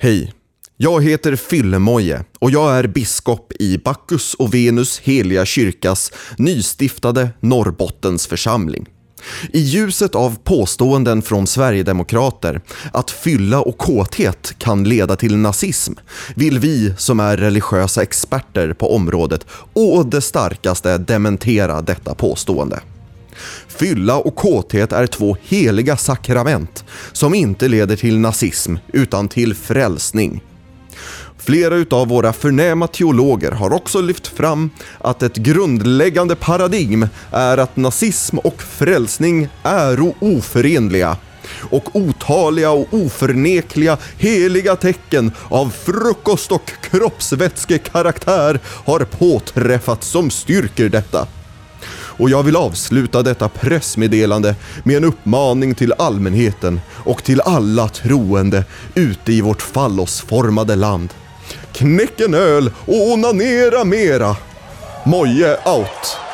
Hej! Jag heter Fyllemoje och jag är biskop i Bacchus och Venus heliga kyrkas nystiftade Norrbottens församling. I ljuset av påståenden från Sverigedemokrater att fylla och kåthet kan leda till nazism vill vi som är religiösa experter på området å det starkaste dementera detta påstående. Fylla och kåthet är två heliga sakrament som inte leder till nazism utan till frälsning. Flera utav våra förnäma teologer har också lyft fram att ett grundläggande paradigm är att nazism och frälsning är oförenliga och otaliga och oförnekliga heliga tecken av frukost och kroppsvätskekaraktär har påträffats som styrker detta. Och jag vill avsluta detta pressmeddelande med en uppmaning till allmänheten och till alla troende ute i vårt fallosformade land. Knäck en öl och onanera mera! Moje out!